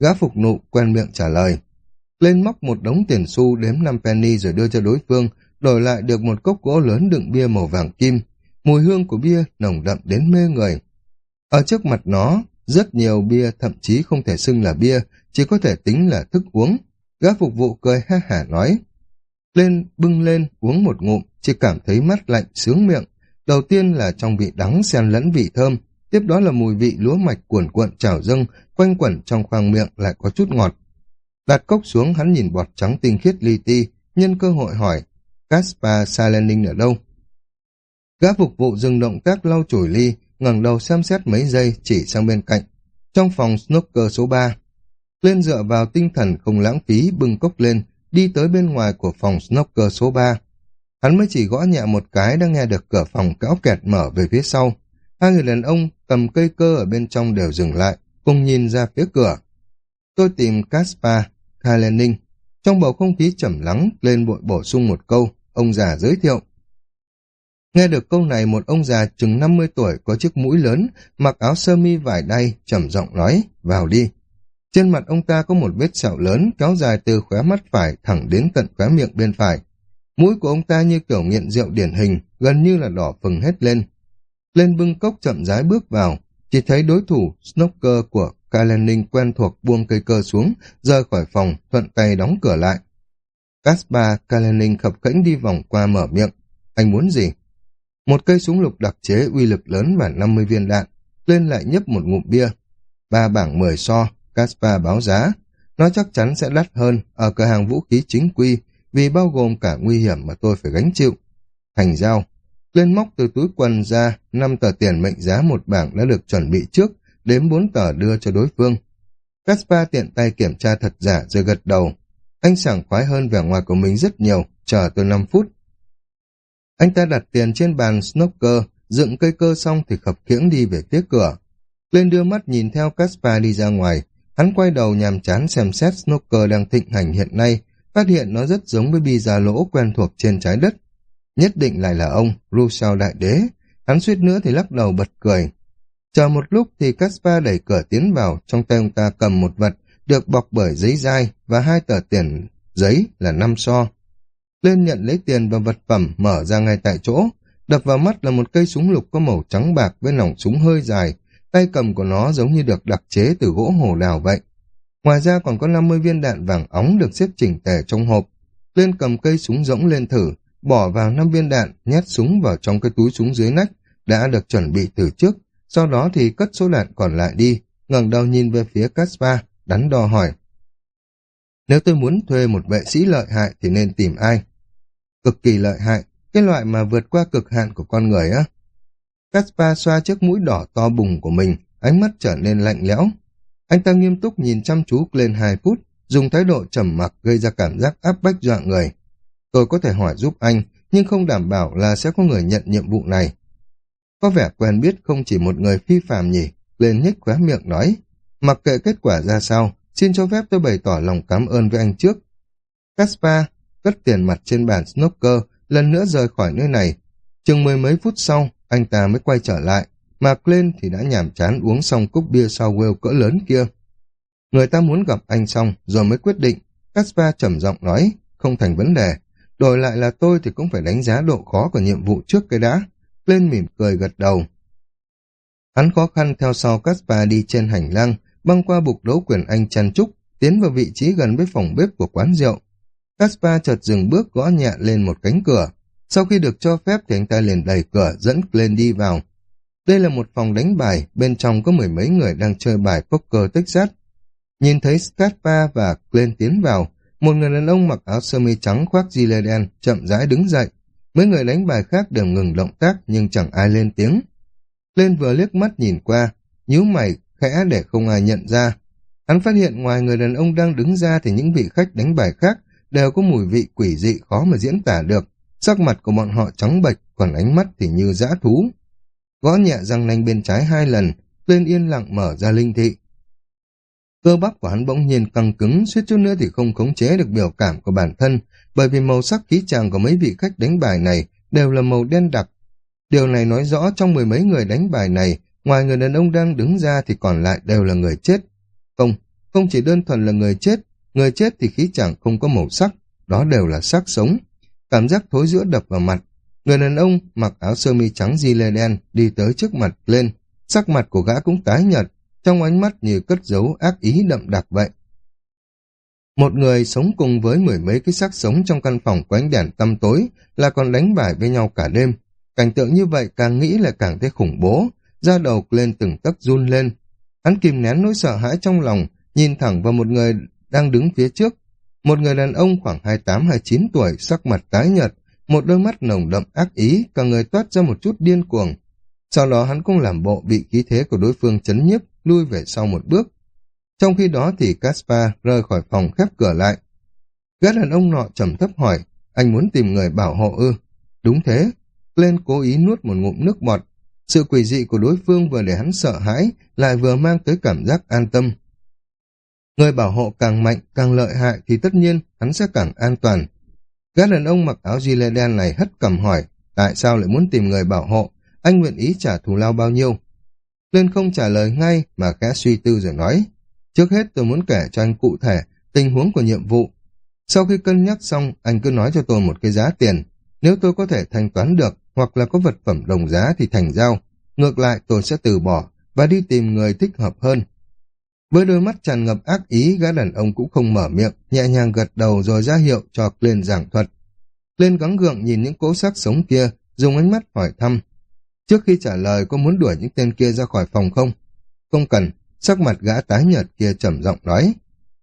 Gã phục nụ quen miệng trả lời. Lên móc một đống tiền xu đếm 5 penny rồi đưa cho đối phương, đổi lại được một cốc gỗ lớn đựng bia màu vàng kim. Mùi hương của bia nồng đậm đến mê người. Ở trước mặt nó, rất nhiều bia thậm chí không thể xưng là bia, chỉ có thể tính là thức uống. Gã phục vụ cười ha hả nói. Lên, bưng lên, uống một ngụm, chỉ cảm thấy mắt lạnh, sướng miệng. Đầu tiên là trong vị đắng xen lẫn vị thơm, tiếp đó là mùi vị lúa mạch cuồn cuộn trào dâng, quanh quẩn trong khoang miệng lại có chút ngọt. Đặt cốc xuống hắn nhìn bọt trắng tinh khiết li ti, nhân cơ hội hỏi, Caspar Salening ở đâu? Gã phục vụ dừng động tác lau chổi ly, ngẩng đầu xem xét mấy giây chỉ sang bên cạnh. Trong phòng snooker số 3, lên dựa vào tinh thần không lãng phí bưng cốc lên, đi tới bên ngoài của phòng snooker số 3. Hắn mới chỉ gõ nhẹ một cái đã nghe được cửa phòng kéo kẹt mở về phía sau. Hai người đàn ông cầm cây cơ ở bên trong đều dừng lại, cùng nhìn ra phía cửa. Tôi tìm Caspar, Kalenin. Trong bầu không khí trầm lắng, lên bội bổ sung một câu, ông già giới thiệu. Nghe được câu này một ông già chừng 50 tuổi có chiếc mũi lớn, mặc áo sơ mi vải đay, trầm giọng nói, vào đi. Trên mặt ông ta có một vết sẹo lớn kéo dài từ khóe mắt phải thẳng đến tận khóe miệng bên phải. Mũi của ông ta như kiểu nghiện rượu điển hình, gần như là đỏ phừng hết lên. Lên bưng cốc chậm rãi bước vào, chỉ thấy đối thủ snooker của Kalenin quen thuộc buông cây cơ xuống, rời khỏi phòng, thuận tay đóng cửa lại. Kaspar Kalenin khập khẽnh đi vòng qua mở miệng. Anh muốn gì? Một cây súng lục đặc chế uy lực lớn và 50 viên đạn, lên lại nhấp một ngụm bia. Ba bảng 10 so, Caspar báo giá. Nó chắc chắn sẽ đắt hơn ở cửa hàng vũ khí chính quy vì bao gồm cả nguy hiểm mà tôi phải gánh chịu. Thành giao, lên móc từ túi quần ra năm tờ tiền mệnh giá một bảng đã được chuẩn bị trước, đếm bốn tờ đưa cho đối phương. Caspar tiện tay kiểm tra thật giả rồi gật đầu. Anh sảng khoái hơn vẻ ngoài của mình rất nhiều, chờ tôi 5 phút. Anh ta đặt tiền trên bàn snooker, dựng cây cơ xong thì khập khiễng đi về phía cửa. Lên đưa mắt nhìn theo Caspar đi ra ngoài, hắn quay đầu nhàm chán xem xét snooker đang thịnh hành hiện nay, phát hiện nó rất giống với bi già lỗ quen thuộc trên trái đất. Nhất định lại là ông, Rousseau đại đế. Hắn suýt nữa thì lắc đầu bật cười. Chờ một lúc thì Caspar đẩy cửa tiến vào, trong tay ông ta cầm một vật, được bọc bởi giấy dai và hai tờ tiền giấy là năm so. Lên nhận lấy tiền và vật phẩm mở ra ngay tại chỗ, đập vào mắt là một cây súng lục có màu trắng bạc với nòng súng hơi dài, tay cầm của nó giống như được đặc chế từ gỗ hồ đào vậy. Ngoài ra còn có 50 viên đạn vàng óng được xếp chỉnh tề trong hộp. Lên cầm cây súng rỗng lên thử, bỏ vào năm viên đạn, nhét súng vào trong cái túi súng dưới nách, đã được chuẩn bị từ trước, sau đó thì cất số đạn còn lại đi, ngẩng đầu nhìn về phía Caspar, đắn đo hỏi. Nếu tôi muốn thuê một vệ sĩ lợi hại thì nên tìm ai? Cực kỳ lợi hại, cái loại mà vượt qua cực hạn của con người á. Caspar xoa chiếc mũi đỏ to bùng của mình, ánh mắt trở nên lạnh lẽo. Anh ta nghiêm túc nhìn chăm chú lên hai phút, dùng thái độ trầm mặc gây ra cảm giác áp bách dọa người. Tôi có thể hỏi giúp anh, nhưng không đảm bảo là sẽ có người nhận nhiệm vụ này. Có vẻ quen biết không chỉ một người phi phàm nhỉ, lên nhếch khóe miệng nói. Mặc kệ kết quả ra sao, xin cho phép tôi bày tỏ lòng cảm ơn với anh trước. Caspar cất tiền mặt trên bàn snooker, lần nữa rời khỏi nơi này. Chừng mười mấy phút sau, anh ta mới quay trở lại, mà lên thì đã nhảm chán uống xong cốc bia sau whale cỡ lớn kia. Người ta muốn gặp anh xong, rồi mới quyết định. Caspar trầm giọng nói, không thành vấn đề. Đổi lại là tôi thì cũng phải đánh giá độ khó của nhiệm vụ trước cái đã. Lên mỉm cười gật đầu. Hắn khó khăn theo sau Caspar đi trên hành lang, băng qua bục đấu quyền anh chăn trúc, tiến vào vị trí gần với phòng bếp của quán rượu. Caspar chợt dừng bước gõ nhẹ lên một cánh cửa. Sau khi được cho phép thì anh ta liền đẩy cửa dẫn Glenn đi vào. Đây là một phòng đánh bài, bên trong có mười mấy người đang chơi bài poker tích sát. Nhìn thấy Caspar và Glenn tiến vào, một người đàn ông mặc áo sơ mi trắng khoác gilet đen chậm rãi đứng dậy. Mấy người đánh bài khác đều ngừng động tác nhưng chẳng ai lên tiếng. Glenn vừa liếc mắt nhìn qua, nhíu mày khẽ để không ai nhận ra. Hắn phát hiện ngoài người đàn ông đang đứng ra thì những vị khách đánh bài khác đều có mùi vị quỷ dị khó mà diễn tả được. Sắc mặt của bọn họ trắng bệch, còn ánh mắt thì như dã thú. Gõ nhẹ răng nanh bên trái hai lần, Tuyên yên lặng mở ra linh thị. Cơ bắp của hắn bỗng nhiên căng cứng, suýt chút nữa thì không khống chế được biểu cảm của bản thân, bởi vì màu sắc khí chàng của mấy vị khách đánh bài này đều là màu đen đặc. Điều này nói rõ trong mười mấy người đánh bài này, ngoài người đàn ông đang đứng ra thì còn lại đều là người chết. Không, không chỉ đơn thuần là người chết, người chết thì khí chẳng không có màu sắc, đó đều là sắc sống. Cảm giác thối giữa đập vào mặt. Người đàn ông mặc áo sơ mi trắng di lê đen đi tới trước mặt lên, sắc mặt của gã cũng tái nhợt, trong ánh mắt như cất giấu ác ý đậm đặc vậy. Một người sống cùng với mười mấy cái xác sống trong căn phòng có ánh đèn tăm tối là còn đánh bài với nhau cả đêm. Cảnh tượng như vậy càng nghĩ là càng thấy khủng bố, da đầu lên từng tấc run lên. Hắn kìm nén nỗi sợ hãi trong lòng, nhìn thẳng vào một người đang đứng phía trước. Một người đàn ông khoảng 28-29 tuổi, sắc mặt tái nhợt, một đôi mắt nồng đậm ác ý, cả người toát ra một chút điên cuồng. Sau đó hắn cũng làm bộ bị khí thế của đối phương chấn nhức, lui về sau một bước. Trong khi đó thì Caspar rời khỏi phòng khép cửa lại. Gã đàn ông nọ trầm thấp hỏi, anh muốn tìm người bảo hộ ư? Đúng thế. Lên cố ý nuốt một ngụm nước bọt. Sự quỷ dị của đối phương vừa để hắn sợ hãi, lại vừa mang tới cảm giác an tâm. Người bảo hộ càng mạnh, càng lợi hại thì tất nhiên hắn sẽ càng an toàn. Gã đàn ông mặc áo gilet đen này hất cầm hỏi, tại sao lại muốn tìm người bảo hộ? Anh nguyện ý trả thù lao bao nhiêu? Lên không trả lời ngay mà khẽ suy tư rồi nói, Trước hết tôi muốn kể cho anh cụ thể tình huống của nhiệm vụ. Sau khi cân nhắc xong, anh cứ nói cho tôi một cái giá tiền. Nếu tôi có thể thanh toán được hoặc là có vật phẩm đồng giá thì thành giao. Ngược lại tôi sẽ từ bỏ và đi tìm người thích hợp hơn. Với đôi mắt tràn ngập ác ý, gã đàn ông cũng không mở miệng, nhẹ nhàng gật đầu rồi ra hiệu cho lên giảng thuật. Lên gắng gượng nhìn những cố xác sống kia, dùng ánh mắt hỏi thăm. Trước khi trả lời có muốn đuổi những tên kia ra khỏi phòng không? Không cần, Sắc mặt gã tái nhợt kia trầm giọng nói.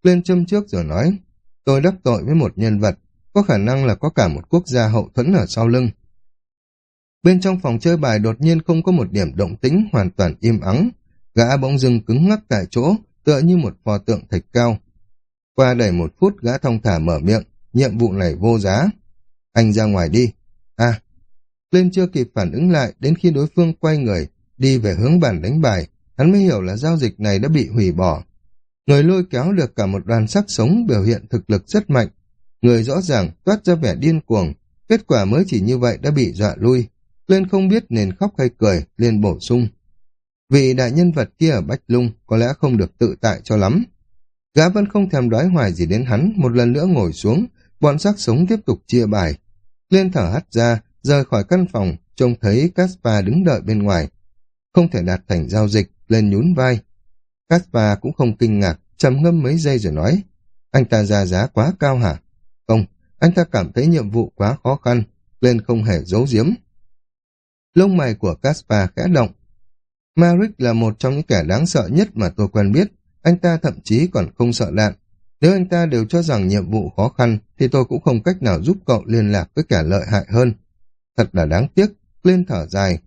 Lên châm trước rồi nói, tôi đắc tội với một nhân vật, có khả năng là có cả một quốc gia hậu thuẫn ở sau lưng. Bên trong phòng chơi bài đột nhiên không có một điểm động tĩnh hoàn toàn im ắng. Gã bỗng dưng cứng ngắc tại chỗ, tựa như một pho tượng thạch cao. Qua đầy một phút gã thông thả mở miệng, nhiệm vụ này vô giá. Anh ra ngoài đi. À, lên chưa kịp phản ứng lại đến khi đối phương quay người, đi về hướng bàn đánh bài, hắn mới hiểu là giao dịch này đã bị hủy bỏ. Người lôi kéo được cả một đoàn sắc sống biểu hiện thực lực rất mạnh. Người rõ ràng toát ra vẻ điên cuồng, kết quả mới chỉ như vậy đã bị dọa lui. Lên không biết nên khóc hay cười, liền bổ sung. Vị đại nhân vật kia ở Bách Lung có lẽ không được tự tại cho lắm. Gã vẫn không thèm đoái hoài gì đến hắn, một lần nữa ngồi xuống, bọn xác sống tiếp tục chia bài. Lên thở hắt ra, rời khỏi căn phòng, trông thấy Caspar đứng đợi bên ngoài. Không thể đạt thành giao dịch, lên nhún vai. Caspar cũng không kinh ngạc, trầm ngâm mấy giây rồi nói, anh ta ra giá quá cao hả? Không, anh ta cảm thấy nhiệm vụ quá khó khăn, lên không hề giấu giếm. Lông mày của Caspar khẽ động. Maric là một trong những kẻ đáng sợ nhất mà tôi quen biết, anh ta thậm chí còn không sợ đạn. Nếu anh ta đều cho rằng nhiệm vụ khó khăn, thì tôi cũng không cách nào giúp cậu liên lạc với kẻ lợi hại hơn. Thật là đáng tiếc, lên thở dài.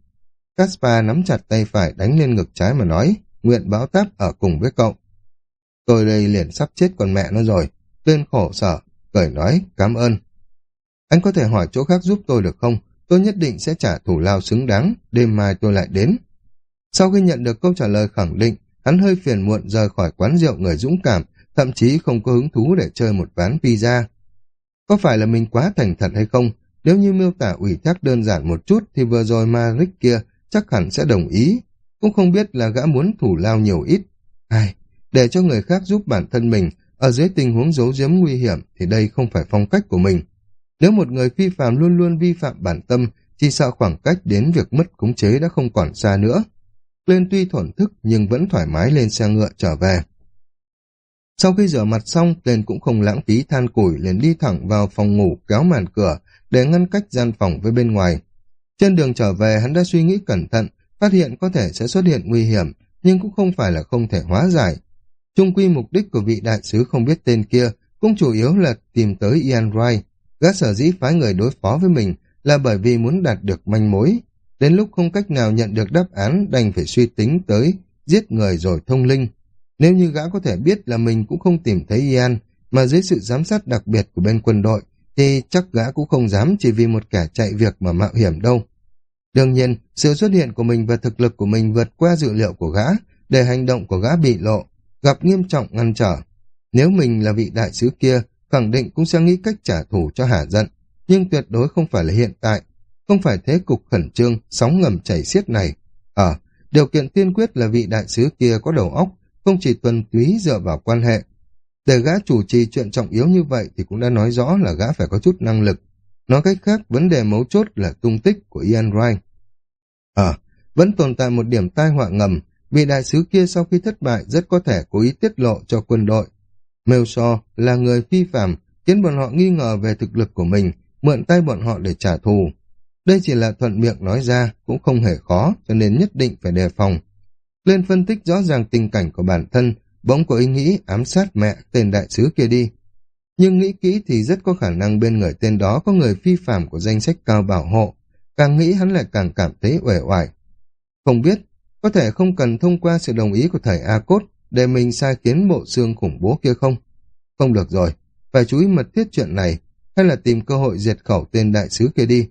Caspar nắm chặt tay phải đánh lên ngực trái mà nói, nguyện báo táp ở cùng với cậu. Tôi đây liền sắp chết con mẹ nó rồi. Lên khổ sở, cười nói, cảm ơn. Anh có thể hỏi chỗ khác giúp tôi được không? Tôi nhất định sẽ trả thủ lao xứng đáng, đêm mai tôi lại đến. Sau khi nhận được câu trả lời khẳng định, hắn hơi phiền muộn rời khỏi quán rượu người dũng cảm, thậm chí không có hứng thú để chơi một ván pizza. Có phải là mình quá thành thật hay không? Nếu như miêu tả ủy thác đơn giản một chút thì vừa rồi Maric kia chắc hẳn sẽ đồng ý. Cũng không biết là gã muốn thủ lao nhiều ít. Ai, để cho người khác giúp bản thân mình ở dưới tình huống giấu giếm nguy hiểm thì đây không phải phong cách của mình. Nếu một người phi phạm luôn luôn vi phạm bản tâm, chỉ sợ khoảng cách đến việc mất khống chế đã không còn xa nữa. Lên tuy thổn thức nhưng vẫn thoải mái lên xe ngựa trở về. Sau khi rửa mặt xong, Lên cũng không lãng phí than củi liền đi thẳng vào phòng ngủ kéo màn cửa để ngăn cách gian phòng với bên ngoài. Trên đường trở về hắn đã suy nghĩ cẩn thận, phát hiện có thể sẽ xuất hiện nguy hiểm, nhưng cũng không phải là không thể hóa giải. Trung quy mục đích của vị đại sứ không biết tên kia cũng chủ yếu là tìm tới Ian Wright. Gã sở dĩ phái người đối phó với mình là bởi vì muốn đạt được manh mối. Đến lúc không cách nào nhận được đáp án đành phải suy tính tới giết người rồi thông linh. Nếu như gã có thể biết là mình cũng không tìm thấy Ian, mà dưới sự giám sát đặc biệt của bên quân đội, thì chắc gã cũng không dám chỉ vì một kẻ chạy việc mà mạo hiểm đâu. Đương nhiên, sự xuất hiện của mình và thực lực của mình vượt qua dự liệu của gã, để hành động của gã bị lộ, gặp nghiêm trọng ngăn trở. Nếu mình là vị đại sứ kia, khẳng định cũng sẽ nghĩ cách trả thù cho hả giận, nhưng tuyệt đối không phải là hiện tại, không phải thế cục khẩn trương, sóng ngầm chảy xiết này. Ở, ờ, điều kiện tiên quyết là vị đại sứ kia có đầu óc, không chỉ tuần túy dựa vào quan hệ. Để gã chủ trì chuyện trọng yếu như vậy thì cũng đã nói rõ là gã phải có chút năng lực. Nói cách khác, vấn đề mấu chốt là tung tích của Ian Wright. Ờ, à, vẫn tồn tại một điểm tai họa ngầm, vị đại sứ kia sau khi thất bại rất có thể cố ý tiết lộ cho quân đội. Melso là người phi phạm, khiến bọn họ nghi ngờ về thực lực của mình, mượn tay bọn họ để trả thù. Đây chỉ là thuận miệng nói ra, cũng không hề khó, cho nên nhất định phải đề phòng. Lên phân tích rõ ràng tình cảnh của bản thân, bỗng có ý nghĩ ám sát mẹ tên đại sứ kia đi. Nhưng nghĩ kỹ thì rất có khả năng bên người tên đó có người phi phạm của danh sách cao bảo hộ. Càng nghĩ hắn lại càng cảm thấy uể oải. Không biết, có thể không cần thông qua sự đồng ý của thầy A-Cốt để mình sai kiến bộ xương khủng bố kia không? Không được rồi, phải chú ý mật thiết chuyện này, hay là tìm cơ hội diệt khẩu tên đại sứ kia đi.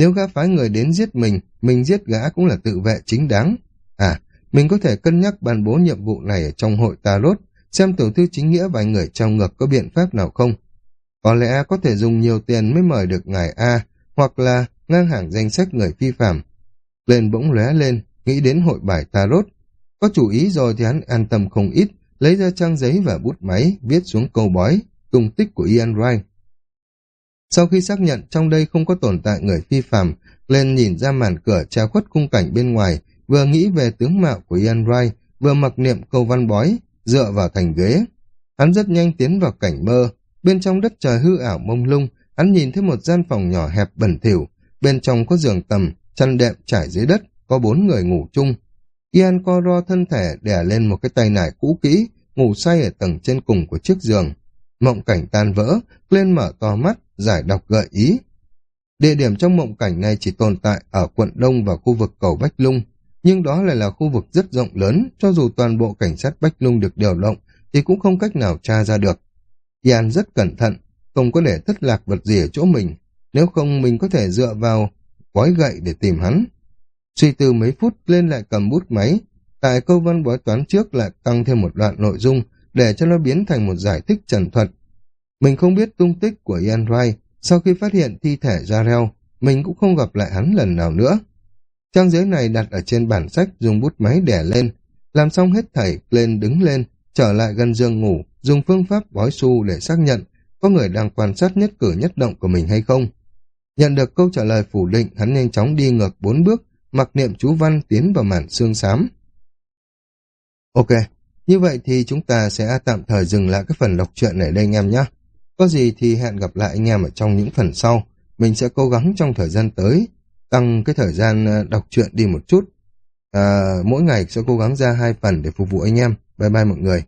Nếu gã phái người đến giết mình, mình giết gã cũng là tự vệ chính đáng. À, mình có thể cân nhắc bàn bố nhiệm vụ này ở trong hội Tarot, xem tiểu thư chính nghĩa và người trong ngực có biện pháp nào không. Có lẽ có thể dùng nhiều tiền mới mời được ngài A, hoặc là ngang hàng danh sách người phi phạm. Lên bỗng lóe lên, nghĩ đến hội bài Tarot. Có chủ ý rồi thì hắn an tâm không ít, lấy ra trang giấy và bút máy, viết xuống câu bói, tung tích của Ian Wright. Sau khi xác nhận trong đây không có tồn tại người phi phạm, Glenn nhìn ra màn cửa trao khuất khung cảnh bên ngoài, vừa nghĩ về tướng mạo của Ian Wright, vừa mặc niệm câu văn bói, dựa vào thành ghế. Hắn rất nhanh tiến vào cảnh mơ, bên trong đất trời hư ảo mông lung, hắn nhìn thấy một gian phòng nhỏ hẹp bẩn thỉu, bên trong có giường tầm, chăn đệm trải dưới đất, có bốn người ngủ chung. Ian co ro thân thể đè lên một cái tay nải cũ kỹ, ngủ say ở tầng trên cùng của chiếc giường. Mộng cảnh tan vỡ, lên mở to mắt, giải đọc gợi ý. Địa điểm trong mộng cảnh này chỉ tồn tại ở quận Đông và khu vực cầu Bách Lung, nhưng đó lại là khu vực rất rộng lớn, cho dù toàn bộ cảnh sát Bách Lung được điều động, thì cũng không cách nào tra ra được. Ian rất cẩn thận, không có để thất lạc vật gì ở chỗ mình, nếu không mình có thể dựa vào gói gậy để tìm hắn. Suy tư mấy phút lên lại cầm bút máy, tại câu văn bói toán trước lại tăng thêm một đoạn nội dung để cho nó biến thành một giải thích trần thuật. Mình không biết tung tích của Ian Wright, sau khi phát hiện thi thể Jarrell, mình cũng không gặp lại hắn lần nào nữa. Trang giấy này đặt ở trên bản sách dùng bút máy đẻ lên. Làm xong hết thảy, lên đứng lên, trở lại gần giường ngủ, dùng phương pháp bói su để xác nhận có người đang quan sát nhất cử nhất động của mình hay không. Nhận được câu trả lời phủ định, hắn nhanh chóng đi ngược bốn bước, mặc niệm chú văn tiến vào màn xương xám. Ok, như vậy thì chúng ta sẽ tạm thời dừng lại cái phần đọc truyện này đây anh em nhé. Có gì thì hẹn gặp lại anh em ở trong những phần sau. Mình sẽ cố gắng trong thời gian tới tăng cái thời gian ờ, đọc truyện đi một chút. À, mỗi ngày sẽ cố gắng ra hai phần để phục vụ anh em. Bye bye mọi người.